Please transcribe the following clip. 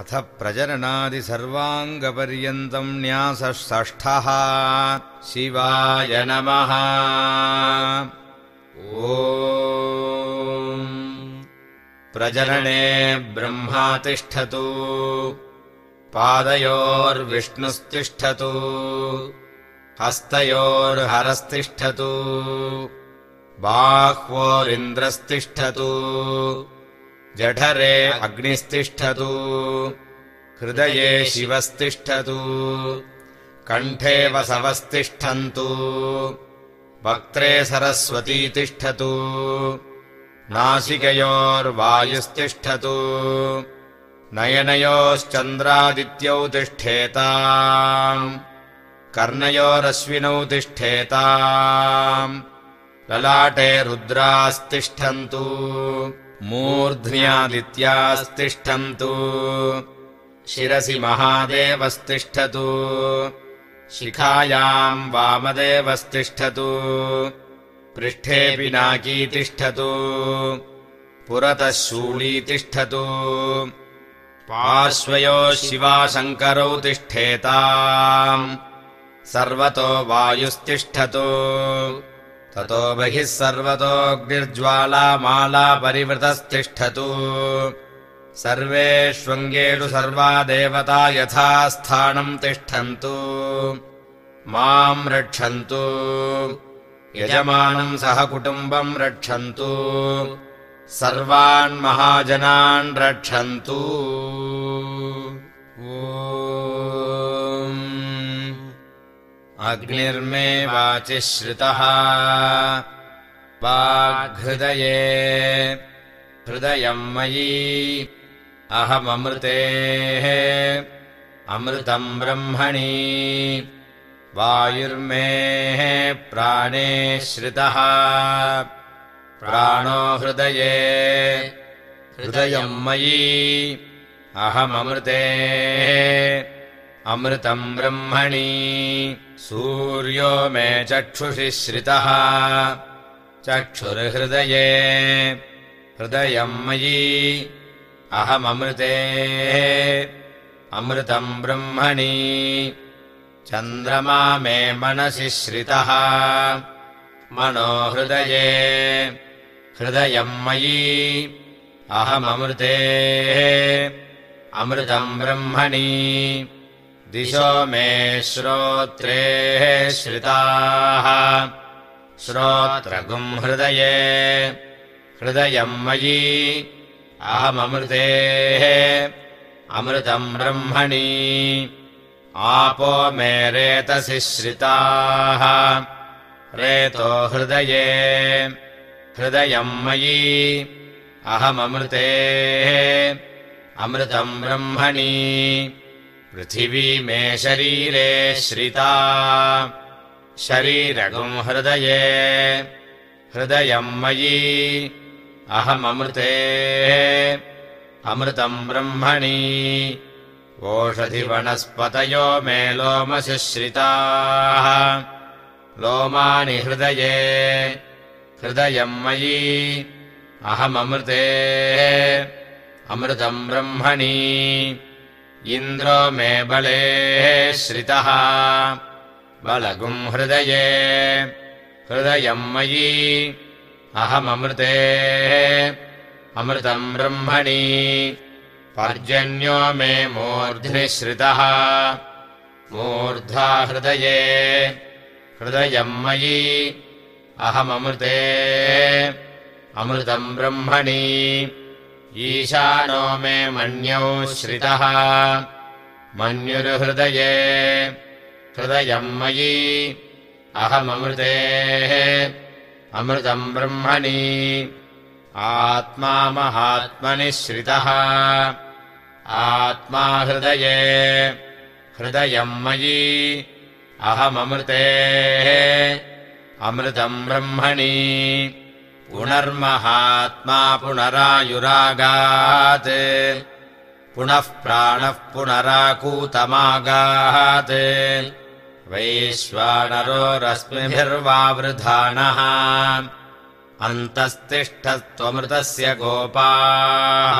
अथ प्रजननादिसर्वाङ्गपर्यन्तम् न्यासः षष्ठः शिवाय नमः। ओ प्रजनने ब्रह्मा तिष्ठतु पादयोर्विष्णुस्तिष्ठतु हस्तयोर्हरस्तिष्ठतु बाह्वोरिन्द्रस्तिष्ठतु जठरे अग्निस्तिष्ठतु। हृदये शिवस्तिष्ठतु। कण्ठे वसवस्तिष्ठन्तु। वक्त्रे सरस्वती तिष्ठतु। नासिकयोर्वायुस्तिष्ठतु। नयनयोश्चन्द्रादित्यौ तिष्ठेताम्। कर्णयोरश्विनौ तिष्ठेताम् ललाटे रुद्रास्तिष्ठन्तु। मूर्ध्न्यादित्यास्तिष्ठन्तु। शिरसि महादेवस्तिष्ठतु। शिखायाम् वामदेवस्तिष्ठतु। पृष्ठे नाकी तिष्ठतु पुरतः शूली तिष्ठतु पार्श्वयोः शिवाशङ्करौ तिष्ठेताम्। सर्वतो वायुस्तिष्ठतु ततो बहिः सर्वतोऽग्निर्ज्वालामाला परिवृतस्तिष्ठतु सर्वेष्वङ्गेषु सर्वा देवता यथा स्थानम् तिष्ठन्तु। माम् रक्षन्तु। यजमानम् सह कुटुम्बम् रक्षन्तु। सर्वान्महाजनान् रक्षन्तु अग्निर्मे वाचि श्रुतः वाग्हृदये हृदयम् मयि अहममृतेः। अमृतम् ब्रह्मणि वायुर्मेः प्राणे श्रितः। प्राणो हृदये हृदयम् मयि अहममृतेः अमृतम् ब्रह्मणि। सूर्यो मे चक्षुषि श्रितः चक्षुर्हृदये। हृदयम् मयि। अहममृतेः। अमृतम् ब्रह्मणि। चन्द्रमा मे मनसि श्रितः मनो हृदये। हृदयम् मयि। अहममृतेः। अमृतम् ब्रह्मणि दिशो मे श्रोत्रेः श्रिताः। श्रोत्रगुम् हृदये हृदयम् मयि अहममृतेः अमृतम् ब्रह्मणि। आपो मे रेतसि श्रिताः। रेतो हृदये हृदयम् मयि अहममृतेः अमृतम् ब्रह्मणि पृथिवी मे शरीरे श्रिता। शरीरगुम् हृदये। हृदयम् मयि। अहममृतेः। अमृतम् ब्रह्मणि। ओषधिवनस्पतयो मे लोमशुश्रिताः लोमानि हृदये। हृदयम् मयि। अहममृतेः। अमृतम् ब्रह्मणि इन्द्रो मे बले श्रितः। बलगुम् हृदये हृदयम् मयि अहममृतेः अमृतम् ब्रह्मणि पर्जन्यो मे मूर्ध्नि श्रितः मूर्ध्वा हृदये हृदयम् मयि अहममृतेः अमृतम् ब्रह्मणि ईशानो मे मन्यौ श्रितः। मन्युर्हृदये मयि अहममृतेः। अमृतम् ब्रह्मणि आत्मा महात्मनि श्रितः। आत्मा हृदये हृदयम् मयि अहममृतेः। अमृतम् ब्रह्मणि पुनर्महात्मा पुनरायुरागात् पुनः प्राणः पुनराकूतमागात्। वैश्वानरोरश्मिभिर्वावृधानः अन्तस्तिष्ठत्वमृतस्य गोपाः